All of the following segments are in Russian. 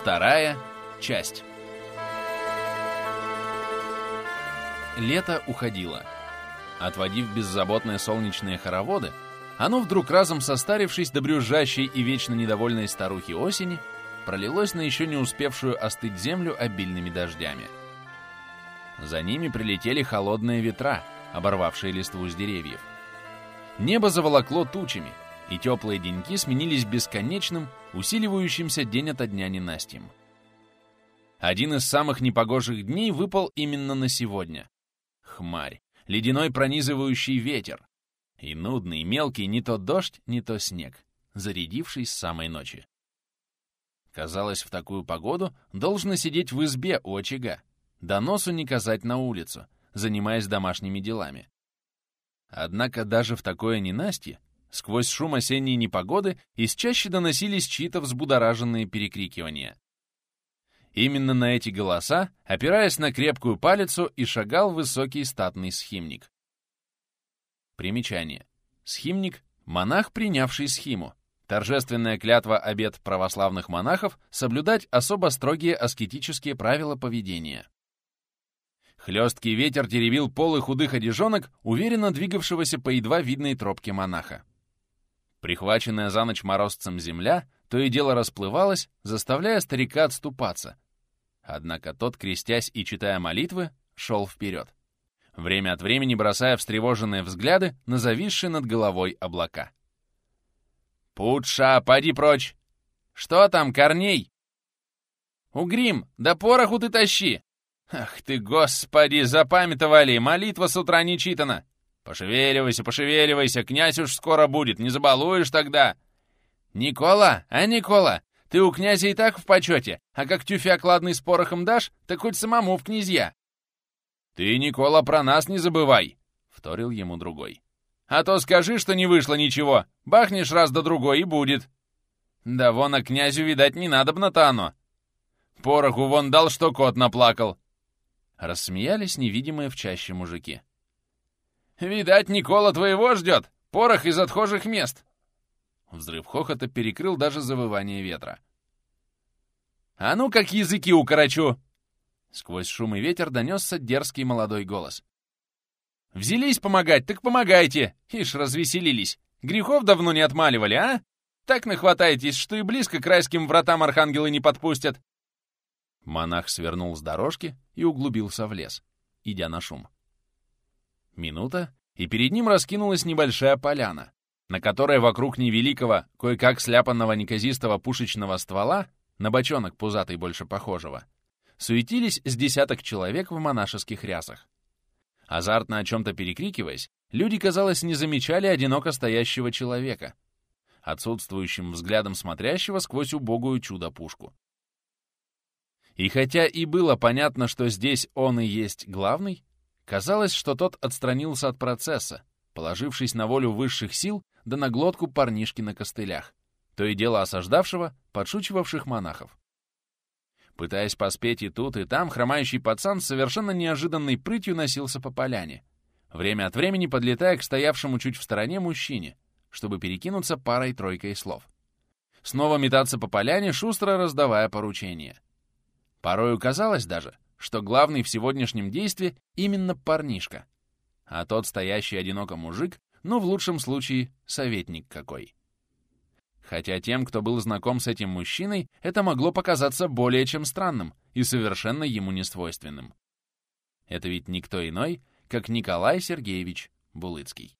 Вторая часть. Лето уходило. Отводив беззаботные солнечные хороводы, оно вдруг разом состарившись до брюзжащей и вечно недовольной старухи осени, пролилось на еще не успевшую остыть землю обильными дождями. За ними прилетели холодные ветра, оборвавшие листву с деревьев. Небо заволокло тучами, и теплые деньки сменились бесконечным, усиливающимся день ото дня ненастьем. Один из самых непогожих дней выпал именно на сегодня. Хмарь, ледяной пронизывающий ветер и нудный, мелкий не то дождь, не то снег, зарядивший с самой ночи. Казалось, в такую погоду должно сидеть в избе у очага, да носу не казать на улицу, занимаясь домашними делами. Однако даже в такое ненастье Сквозь шум осенней непогоды из чаще доносились чьи-то взбудораженные перекрикивания. Именно на эти голоса, опираясь на крепкую палицу, и шагал высокий статный схимник. Примечание. Схимник — монах, принявший схиму. Торжественная клятва обет православных монахов соблюдать особо строгие аскетические правила поведения. Хлесткий ветер теребил полы худых одежонок, уверенно двигавшегося по едва видной тропке монаха. Прихваченная за ночь морозцем земля то и дело расплывалась, заставляя старика отступаться. Однако тот, крестясь и читая молитвы, шел вперед, время от времени бросая встревоженные взгляды на зависшие над головой облака. «Путша, поди прочь! Что там, Корней?» «Угрим, да пороху ты тащи!» «Ах ты, господи, запамятовали, молитва с утра не читана!» «Пошевеливайся, пошевеливайся, князь уж скоро будет, не забалуешь тогда!» «Никола, а Никола, ты у князя и так в почете, а как тюфяк ладный с порохом дашь, так хоть самому в князья!» «Ты, Никола, про нас не забывай!» — вторил ему другой. «А то скажи, что не вышло ничего, бахнешь раз да другой и будет!» «Да вон, а князю, видать, не надобно-то оно!» «Пороху вон дал, что кот наплакал!» Рассмеялись невидимые в чаще мужики. Видать, Никола твоего ждет! Порох из отхожих мест!» Взрыв хохота перекрыл даже завывание ветра. «А ну, как языки укорочу!» Сквозь шум и ветер донесся дерзкий молодой голос. «Взялись помогать, так помогайте! Ишь, развеселились! Грехов давно не отмаливали, а? Так нахватаетесь, что и близко к райским вратам архангелы не подпустят!» Монах свернул с дорожки и углубился в лес, идя на шум. Минута, и перед ним раскинулась небольшая поляна, на которой вокруг невеликого, кое-как сляпанного неказистого пушечного ствола, на бочонок пузатый больше похожего, суетились с десяток человек в монашеских рясах. Азартно о чем-то перекрикиваясь, люди, казалось, не замечали одиноко стоящего человека, отсутствующим взглядом смотрящего сквозь убогую чудо-пушку. И хотя и было понятно, что здесь он и есть главный, Казалось, что тот отстранился от процесса, положившись на волю высших сил да на глотку парнишки на костылях, то и дело осаждавшего, подшучивавших монахов. Пытаясь поспеть и тут, и там, хромающий пацан с совершенно неожиданной прытью носился по поляне, время от времени подлетая к стоявшему чуть в стороне мужчине, чтобы перекинуться парой-тройкой слов. Снова метаться по поляне, шустро раздавая поручения. Порою казалось даже, что главный в сегодняшнем действии именно парнишка, а тот стоящий одиноко мужик, ну, в лучшем случае, советник какой. Хотя тем, кто был знаком с этим мужчиной, это могло показаться более чем странным и совершенно ему несвойственным. Это ведь никто иной, как Николай Сергеевич Булыцкий.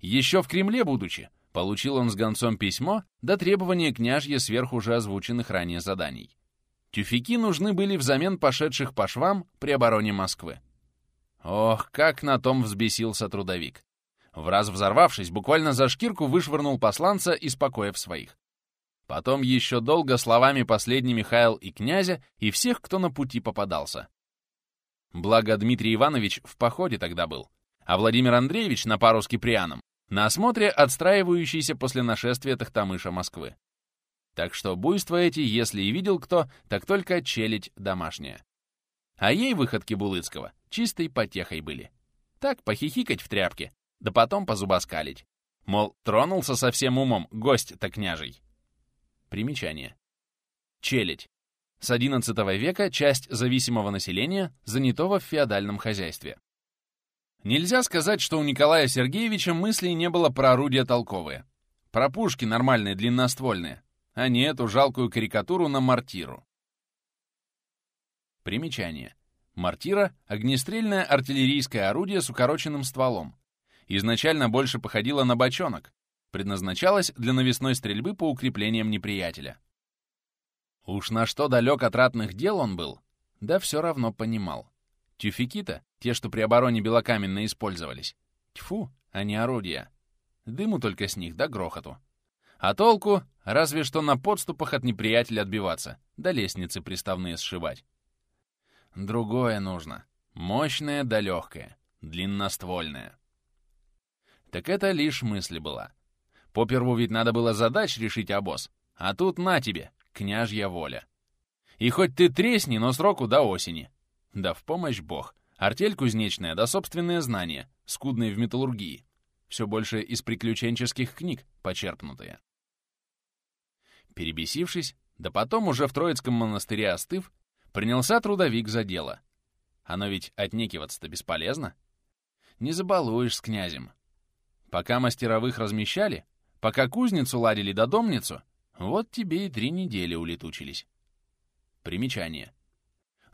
Еще в Кремле будучи, получил он с гонцом письмо до требования княжья сверх уже озвученных ранее заданий. Тюфяки нужны были взамен пошедших по швам при обороне Москвы. Ох, как на том взбесился трудовик. В раз взорвавшись, буквально за шкирку вышвырнул посланца из покоев своих. Потом еще долго словами последними хаял и князя, и всех, кто на пути попадался. Благо Дмитрий Иванович в походе тогда был, а Владимир Андреевич на пару с Киприаном на осмотре отстраивающейся после нашествия Тахтамыша Москвы. Так что буйства эти, если и видел кто, так только челядь домашняя. А ей выходки Булыцкого чистой потехой были. Так похихикать в тряпке, да потом позубоскалить. Мол, тронулся со всем умом гость-то княжий. Примечание. Челядь. С XI века часть зависимого населения, занятого в феодальном хозяйстве. Нельзя сказать, что у Николая Сергеевича мыслей не было про орудия толковые. Про пушки нормальные, длинноствольные, а не эту жалкую карикатуру на мортиру. Примечание. Мортира — огнестрельное артиллерийское орудие с укороченным стволом. Изначально больше походило на бочонок, предназначалось для навесной стрельбы по укреплениям неприятеля. Уж на что далек от ратных дел он был, да все равно понимал. Тюфяки-то, те, что при обороне белокаменно использовались, тьфу, а не орудия. Дыму только с них, да грохоту. А толку разве что на подступах от неприятеля отбиваться, да лестницы приставные сшивать. Другое нужно. Мощное да легкое, длинноствольное. Так это лишь мысль была. Поперву ведь надо было задач решить обоз, а тут на тебе, княжья воля. И хоть ты тресни, но сроку до осени. Да в помощь бог. Артель кузнечная, да собственные знания, скудные в металлургии. Все больше из приключенческих книг почерпнутые. Перебесившись, да потом уже в Троицком монастыре остыв, принялся трудовик за дело. Оно ведь отнекиваться-то бесполезно. Не забалуешь с князем. Пока мастеровых размещали, пока кузницу ладили до домницу, вот тебе и три недели улетучились. Примечание.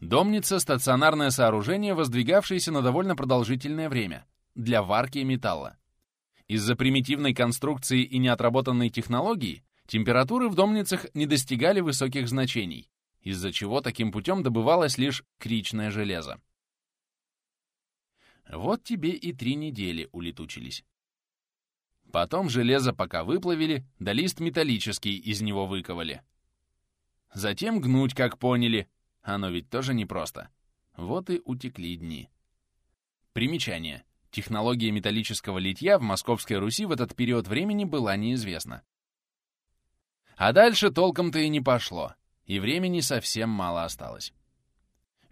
Домница — стационарное сооружение, воздвигавшееся на довольно продолжительное время, для варки металла. Из-за примитивной конструкции и неотработанной технологии температуры в домницах не достигали высоких значений, из-за чего таким путем добывалось лишь кричное железо. Вот тебе и три недели улетучились. Потом железо пока выплавили, да лист металлический из него выковали. Затем гнуть, как поняли, оно ведь тоже непросто. Вот и утекли дни. Примечание. Технология металлического литья в Московской Руси в этот период времени была неизвестна. А дальше толком-то и не пошло, и времени совсем мало осталось.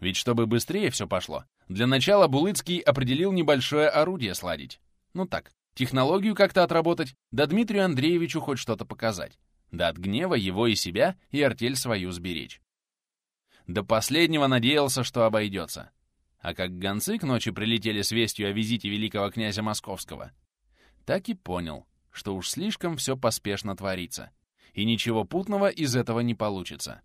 Ведь чтобы быстрее все пошло, для начала Булыцкий определил небольшое орудие сладить. Ну так, технологию как-то отработать, да Дмитрию Андреевичу хоть что-то показать. Да от гнева его и себя, и артель свою сберечь. До последнего надеялся, что обойдется. А как гонцы к ночи прилетели с вестью о визите великого князя Московского, так и понял, что уж слишком все поспешно творится, и ничего путного из этого не получится.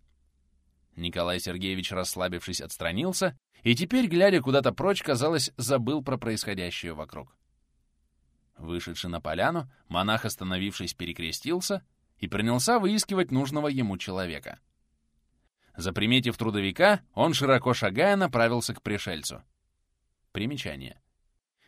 Николай Сергеевич, расслабившись, отстранился, и теперь, глядя куда-то прочь, казалось, забыл про происходящее вокруг. Вышедший на поляну, монах, остановившись, перекрестился и принялся выискивать нужного ему человека — Заприметив трудовика, он, широко шагая, направился к пришельцу. Примечание.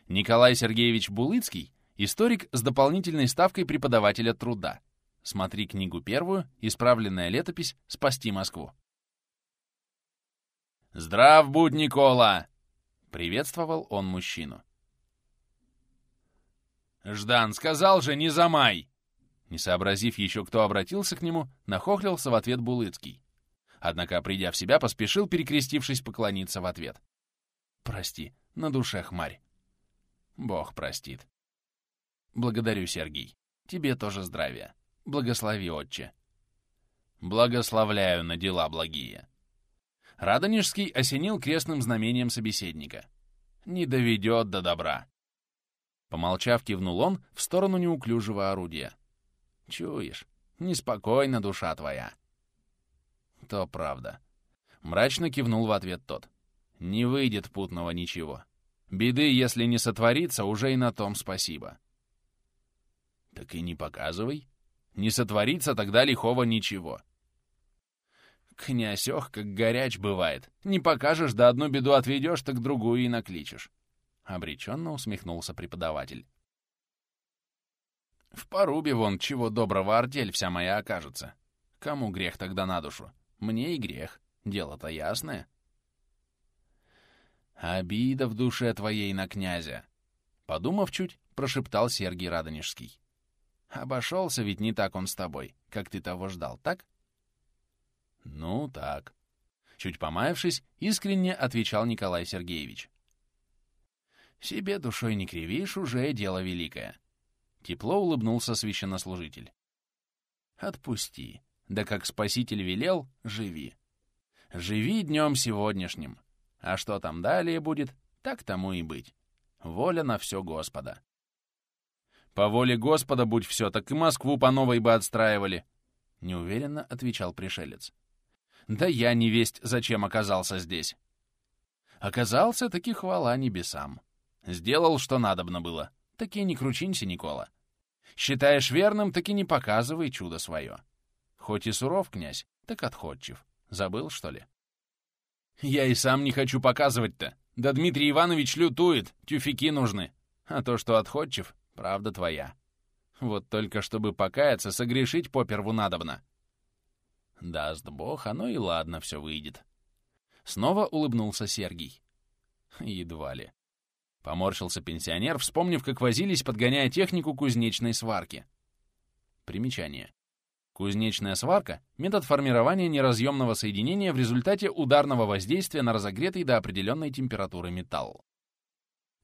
Николай Сергеевич Булыцкий — историк с дополнительной ставкой преподавателя труда. Смотри книгу первую, исправленная летопись «Спасти Москву». «Здрав будь, Никола!» — приветствовал он мужчину. «Ждан, сказал же, не замай!» Не сообразив еще, кто обратился к нему, нахохлился в ответ Булыцкий. Однако, придя в себя, поспешил, перекрестившись, поклониться в ответ. «Прости, на душе хмарь». «Бог простит». «Благодарю, Сергей. Тебе тоже здравия. Благослови, отче». «Благословляю на дела благие». Радонежский осенил крестным знамением собеседника. «Не доведет до добра». Помолчав, кивнул он в сторону неуклюжего орудия. «Чуешь, неспокойна душа твоя». То правда. Мрачно кивнул в ответ тот. Не выйдет путного ничего. Беды, если не сотворится, уже и на том спасибо. Так и не показывай. Не сотворится тогда лихого ничего. Князь, ох, как горяч бывает. Не покажешь, да одну беду отведешь, так другую и накличешь. Обреченно усмехнулся преподаватель. В порубе вон, чего доброго, артель вся моя окажется. Кому грех тогда на душу? Мне и грех. Дело-то ясное. Обида в душе твоей на князя. Подумав чуть, прошептал Сергий Радонежский. Обошелся ведь не так он с тобой, как ты того ждал, так? Ну, так. Чуть помаявшись, искренне отвечал Николай Сергеевич. Себе душой не кривишь, уже дело великое. Тепло улыбнулся священнослужитель. Отпусти. Да как спаситель велел, живи. Живи днем сегодняшним. А что там далее будет, так тому и быть. Воля на все Господа. По воле Господа будь все, так и Москву по новой бы отстраивали, — неуверенно отвечал пришелец. Да я не весть, зачем оказался здесь. Оказался, таки хвала небесам. Сделал, что надобно было. Таки не кручинься, Никола. Считаешь верным, таки не показывай чудо свое. Хоть и суров, князь, так отходчив. Забыл, что ли? Я и сам не хочу показывать-то. Да Дмитрий Иванович лютует, тюфяки нужны. А то, что отходчив, правда твоя. Вот только чтобы покаяться, согрешить поперву надобно. Даст бог, оно и ладно все выйдет. Снова улыбнулся Сергий. Едва ли. Поморщился пенсионер, вспомнив, как возились, подгоняя технику кузнечной сварки. Примечание. Кузнечная сварка — метод формирования неразъемного соединения в результате ударного воздействия на разогретый до определенной температуры металл.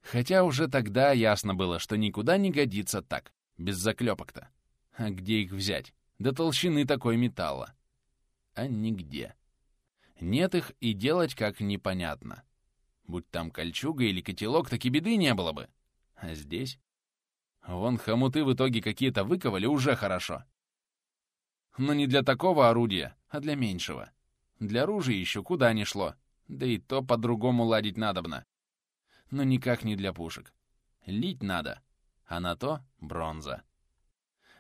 Хотя уже тогда ясно было, что никуда не годится так, без заклепок-то. А где их взять? До толщины такой металла. А нигде. Нет их и делать как непонятно. Будь там кольчуга или котелок, так и беды не было бы. А здесь? Вон хомуты в итоге какие-то выковали уже хорошо. Но не для такого орудия, а для меньшего. Для ружья еще куда ни шло. Да и то по-другому ладить надобно. Но никак не для пушек. Лить надо, а на то — бронза.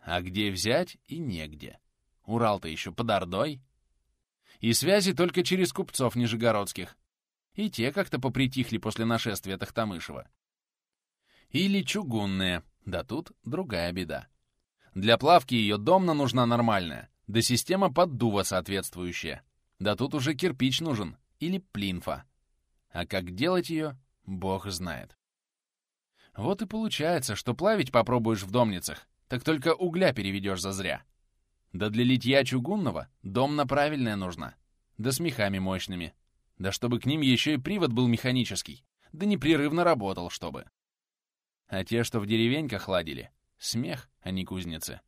А где взять и негде. Урал-то еще под Ордой. И связи только через купцов нижегородских. И те как-то попритихли после нашествия Тахтамышева. Или чугунные, да тут другая беда. Для плавки ее домна нужна нормальная, да система поддува соответствующая. Да тут уже кирпич нужен, или плинфа. А как делать ее, бог знает. Вот и получается, что плавить попробуешь в домницах, так только угля переведешь зазря. Да для литья чугунного домна правильная нужна, да с мехами мощными. Да чтобы к ним еще и привод был механический, да непрерывно работал, чтобы. А те, что в деревеньках ладили, Смех, а не кузницы.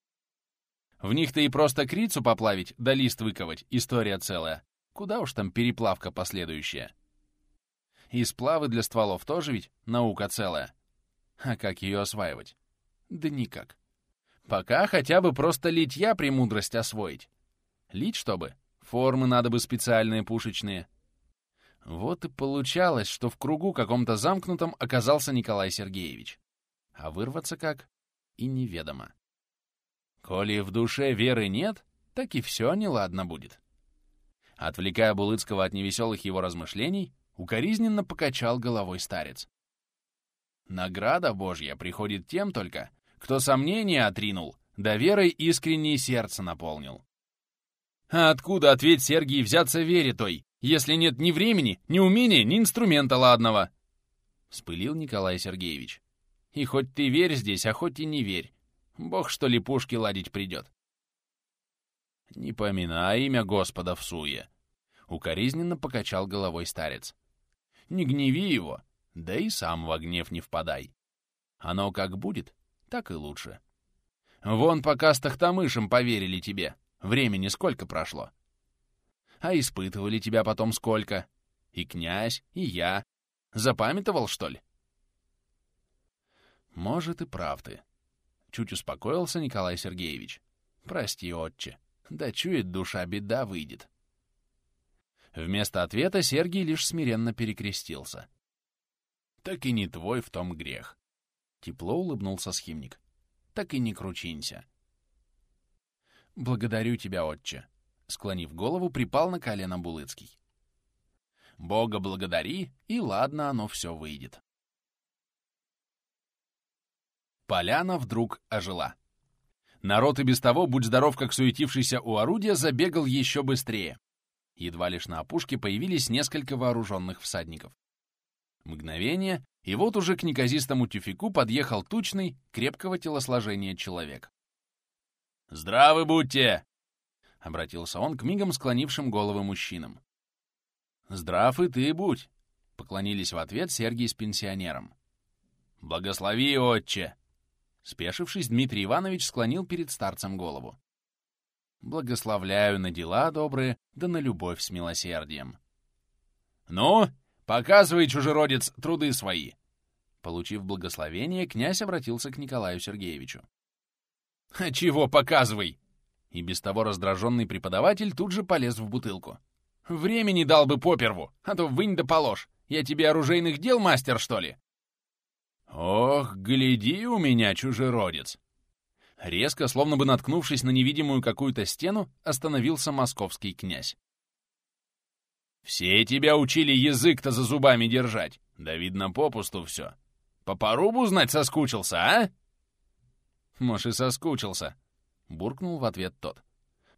В них-то и просто крицу поплавить, да лист выковать, история целая. Куда уж там переплавка последующая. И сплавы для стволов тоже ведь наука целая. А как ее осваивать? Да никак. Пока хотя бы просто литья премудрость освоить. Лить чтобы? Формы надо бы специальные пушечные. Вот и получалось, что в кругу каком-то замкнутом оказался Николай Сергеевич. А вырваться как? и неведомо. Коли в душе веры нет, так и все неладно будет. Отвлекая Булыцкого от невеселых его размышлений, укоризненно покачал головой старец. Награда Божья приходит тем только, кто сомнения отринул, да верой искреннее сердце наполнил. А откуда, ответь Сергий, взяться вере той, если нет ни времени, ни умения, ни инструмента ладного? Вспылил Николай Сергеевич. И хоть ты верь здесь, а хоть и не верь. Бог, что ли, пушки ладить придет. Не поминай имя Господа в суе. Укоризненно покачал головой старец. Не гневи его, да и сам во гнев не впадай. Оно как будет, так и лучше. Вон пока с Тахтамышем поверили тебе, времени сколько прошло. А испытывали тебя потом сколько? И князь, и я. Запамятовал, что ли? Может, и прав ты. Чуть успокоился Николай Сергеевич. Прости, отче. Да чует душа, беда выйдет. Вместо ответа Сергий лишь смиренно перекрестился. Так и не твой в том грех. Тепло улыбнулся схимник. Так и не кручинься. Благодарю тебя, отче. Склонив голову, припал на колено Булыцкий. Бога благодари, и ладно оно все выйдет. Поляна вдруг ожила. Народ и без того, будь здоров, как суетившийся у орудия, забегал еще быстрее. Едва лишь на опушке появились несколько вооруженных всадников. Мгновение, и вот уже к неказистому тюфику подъехал тучный, крепкого телосложения человек. «Здравы будьте!» — обратился он к мигом склонившим головы мужчинам. «Здрав и ты будь!» — поклонились в ответ Сергий с пенсионером. «Благослови, отче!» Спешившись, Дмитрий Иванович склонил перед старцем голову. Благословляю на дела добрые, да на любовь с милосердием. «Ну, показывай, чужеродец, труды свои!» Получив благословение, князь обратился к Николаю Сергеевичу. «А чего показывай?» И без того раздраженный преподаватель тут же полез в бутылку. «Времени дал бы поперву, а то вынь да положь. Я тебе оружейных дел мастер, что ли?» «Ох, гляди у меня, чужеродец!» Резко, словно бы наткнувшись на невидимую какую-то стену, остановился московский князь. «Все тебя учили язык-то за зубами держать. Да, видно, попусту все. По порубу, знать, соскучился, а?» «Может, и соскучился», — буркнул в ответ тот.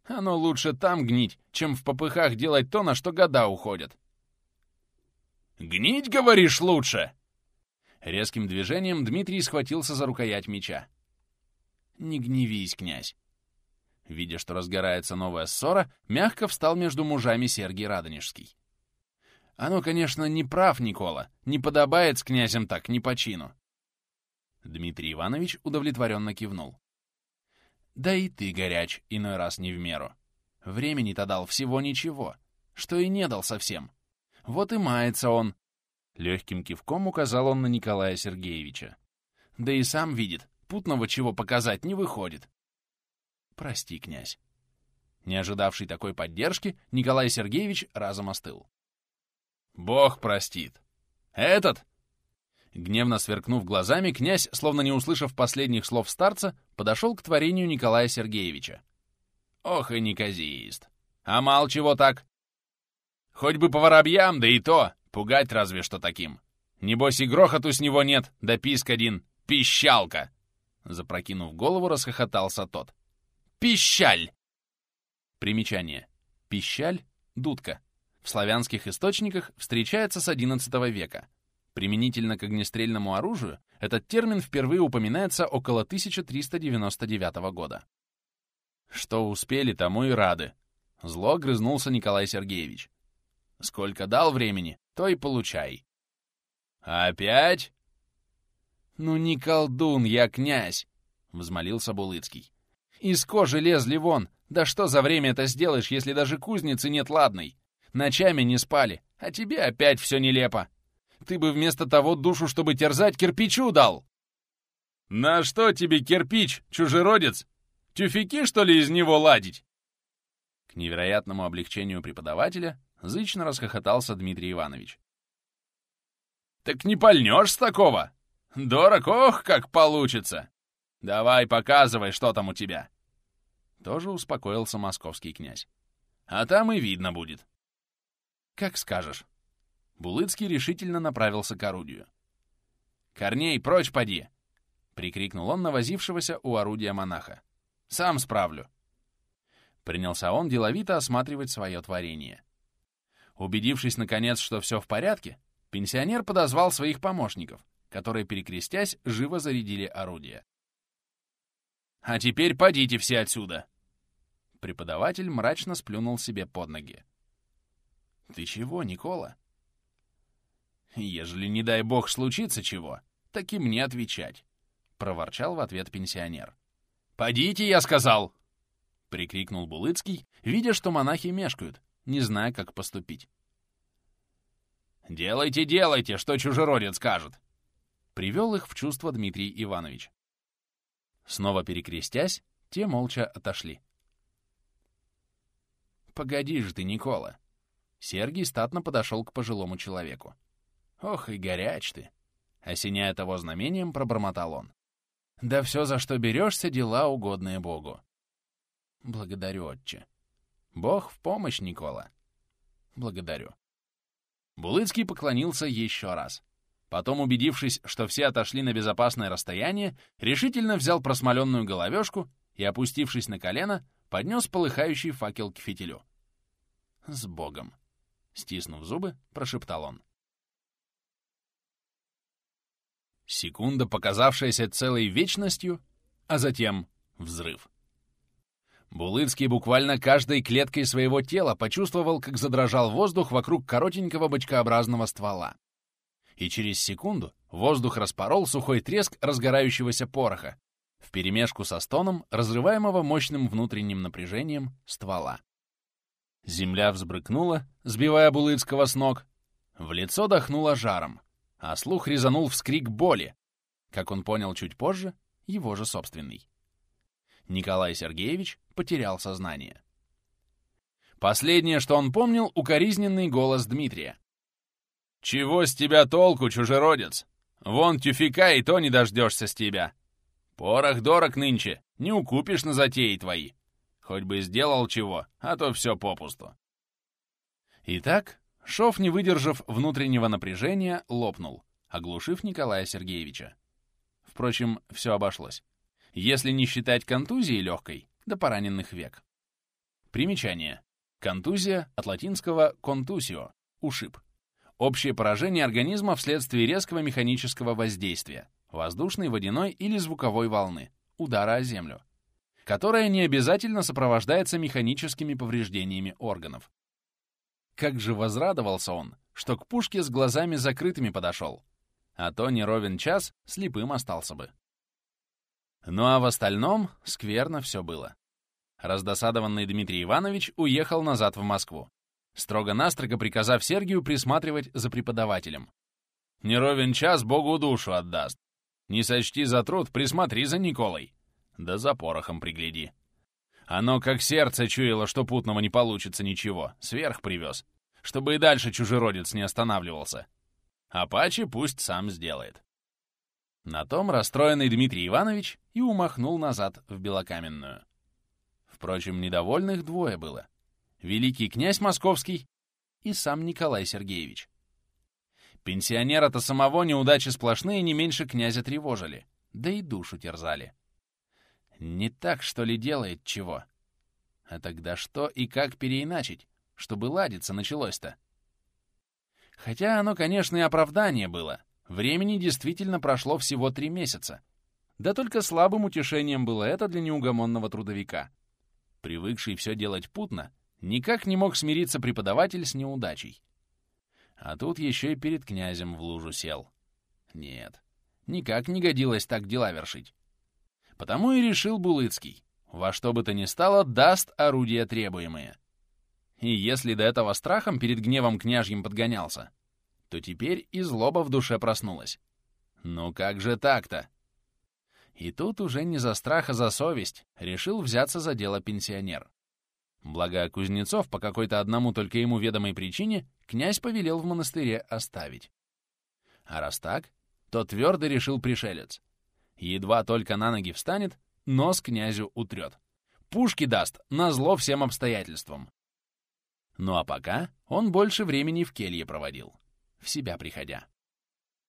«Оно лучше там гнить, чем в попыхах делать то, на что года уходят». «Гнить, говоришь, лучше?» Резким движением Дмитрий схватился за рукоять меча. «Не гневись, князь!» Видя, что разгорается новая ссора, мягко встал между мужами Сергий Радонежский. «Оно, конечно, не прав, Никола, не подобает с князем так, не по чину». Дмитрий Иванович удовлетворенно кивнул. «Да и ты горяч, иной раз не в меру. Времени-то дал всего ничего, что и не дал совсем. Вот и мается он». Легким кивком указал он на Николая Сергеевича. «Да и сам видит, Путного чего показать не выходит. Прости, князь. Не ожидавший такой поддержки, Николай Сергеевич разом остыл. Бог простит. Этот? Гневно сверкнув глазами, князь, словно не услышав последних слов старца, подошел к творению Николая Сергеевича. Ох и неказист. А мал чего так? Хоть бы по воробьям, да и то, пугать разве что таким. Небось и грохоту с него нет, да писк один, пищалка. Запрокинув голову, расхохотался тот. «Пищаль!» Примечание. Пищаль — дудка. В славянских источниках встречается с XI века. Применительно к огнестрельному оружию этот термин впервые упоминается около 1399 года. Что успели, тому и рады. Зло грызнулся Николай Сергеевич. Сколько дал времени, то и получай. «Опять?» «Ну не колдун я, князь!» — взмолился Булыцкий. «Из кожи лезли вон! Да что за время это сделаешь, если даже кузницы нет ладной? Ночами не спали, а тебе опять все нелепо. Ты бы вместо того душу, чтобы терзать, кирпичу дал!» «На что тебе кирпич, чужеродец? Тюфяки, что ли, из него ладить?» К невероятному облегчению преподавателя зычно расхохотался Дмитрий Иванович. «Так не пальнешь с такого!» Дорог, ох, как получится! Давай, показывай, что там у тебя!» Тоже успокоился московский князь. «А там и видно будет». «Как скажешь». Булыцкий решительно направился к орудию. «Корней, прочь поди!» — прикрикнул он на возившегося у орудия монаха. «Сам справлю». Принялся он деловито осматривать свое творение. Убедившись, наконец, что все в порядке, пенсионер подозвал своих помощников — которые, перекрестясь, живо зарядили орудие. «А теперь подите все отсюда!» Преподаватель мрачно сплюнул себе под ноги. «Ты чего, Никола?» «Ежели, не дай бог, случится чего, так и мне отвечать», — проворчал в ответ пенсионер. «Подите, я сказал!» — прикрикнул Булыцкий, видя, что монахи мешкают, не зная, как поступить. «Делайте, делайте, что чужеродец скажет!» Привел их в чувство Дмитрий Иванович. Снова перекрестясь, те молча отошли. «Погоди же ты, Никола!» Сергий статно подошел к пожилому человеку. «Ох и горяч ты!» Осеняя того знамением, пробормотал он. «Да все, за что берешься, дела угодные Богу». «Благодарю, отче». «Бог в помощь, Никола». «Благодарю». Булыцкий поклонился еще раз. Потом, убедившись, что все отошли на безопасное расстояние, решительно взял просмоленную головешку и, опустившись на колено, поднес полыхающий факел к фитилю. «С Богом!» — стиснув зубы, прошептал он. Секунда, показавшаяся целой вечностью, а затем взрыв. Булыцкий буквально каждой клеткой своего тела почувствовал, как задрожал воздух вокруг коротенького бочкообразного ствола и через секунду воздух распорол сухой треск разгорающегося пороха. Вперемешку со стоном, разрываемого мощным внутренним напряжением ствола. Земля взбрыкнула, сбивая Булыцкого с ног. В лицо дохнуло жаром, а слух резанул вскрик боли. Как он понял чуть позже, его же собственный. Николай Сергеевич потерял сознание. Последнее, что он помнил, укоризненный голос Дмитрия. «Чего с тебя толку, чужеродец? Вон тюфика и то не дождешься с тебя. Порох дорог нынче, не укупишь на затеи твои. Хоть бы сделал чего, а то все попусту». Итак, шов, не выдержав внутреннего напряжения, лопнул, оглушив Николая Сергеевича. Впрочем, все обошлось. Если не считать контузии легкой, до пораненных век. Примечание. Контузия от латинского «contusio» — ушиб. Общее поражение организма вследствие резкого механического воздействия, воздушной, водяной или звуковой волны, удара о землю, которое не обязательно сопровождается механическими повреждениями органов. Как же возрадовался он, что к пушке с глазами закрытыми подошел, а то не ровен час слепым остался бы. Ну а в остальном скверно все было. Раздосадованный Дмитрий Иванович уехал назад в Москву, строго-настрого приказав Сергию присматривать за преподавателем. «Не ровен час Богу душу отдаст. Не сочти за труд, присмотри за Николой. Да за порохом пригляди. Оно как сердце чуяло, что путного не получится ничего, сверх привез, чтобы и дальше чужеродец не останавливался. А паче пусть сам сделает». На том расстроенный Дмитрий Иванович и умахнул назад в Белокаменную. Впрочем, недовольных двое было. Великий князь Московский и сам Николай Сергеевич. Пенсионера-то самого неудачи сплошные не меньше князя тревожили, да и душу терзали. Не так, что ли, делает чего? А тогда что и как переиначить, чтобы ладиться началось-то? Хотя оно, конечно, и оправдание было. Времени действительно прошло всего три месяца. Да только слабым утешением было это для неугомонного трудовика — привыкший все делать путно, никак не мог смириться преподаватель с неудачей. А тут еще и перед князем в лужу сел. Нет, никак не годилось так дела вершить. Потому и решил Булыцкий, во что бы то ни стало, даст орудия требуемые. И если до этого страхом перед гневом княжьим подгонялся, то теперь и злоба в душе проснулась. Ну как же так-то? И тут уже не за страх, а за совесть решил взяться за дело пенсионер. Благо Кузнецов по какой-то одному только ему ведомой причине князь повелел в монастыре оставить. А раз так, то твердо решил пришелец. Едва только на ноги встанет, нос князю утрет. Пушки даст, назло всем обстоятельствам. Ну а пока он больше времени в келье проводил, в себя приходя.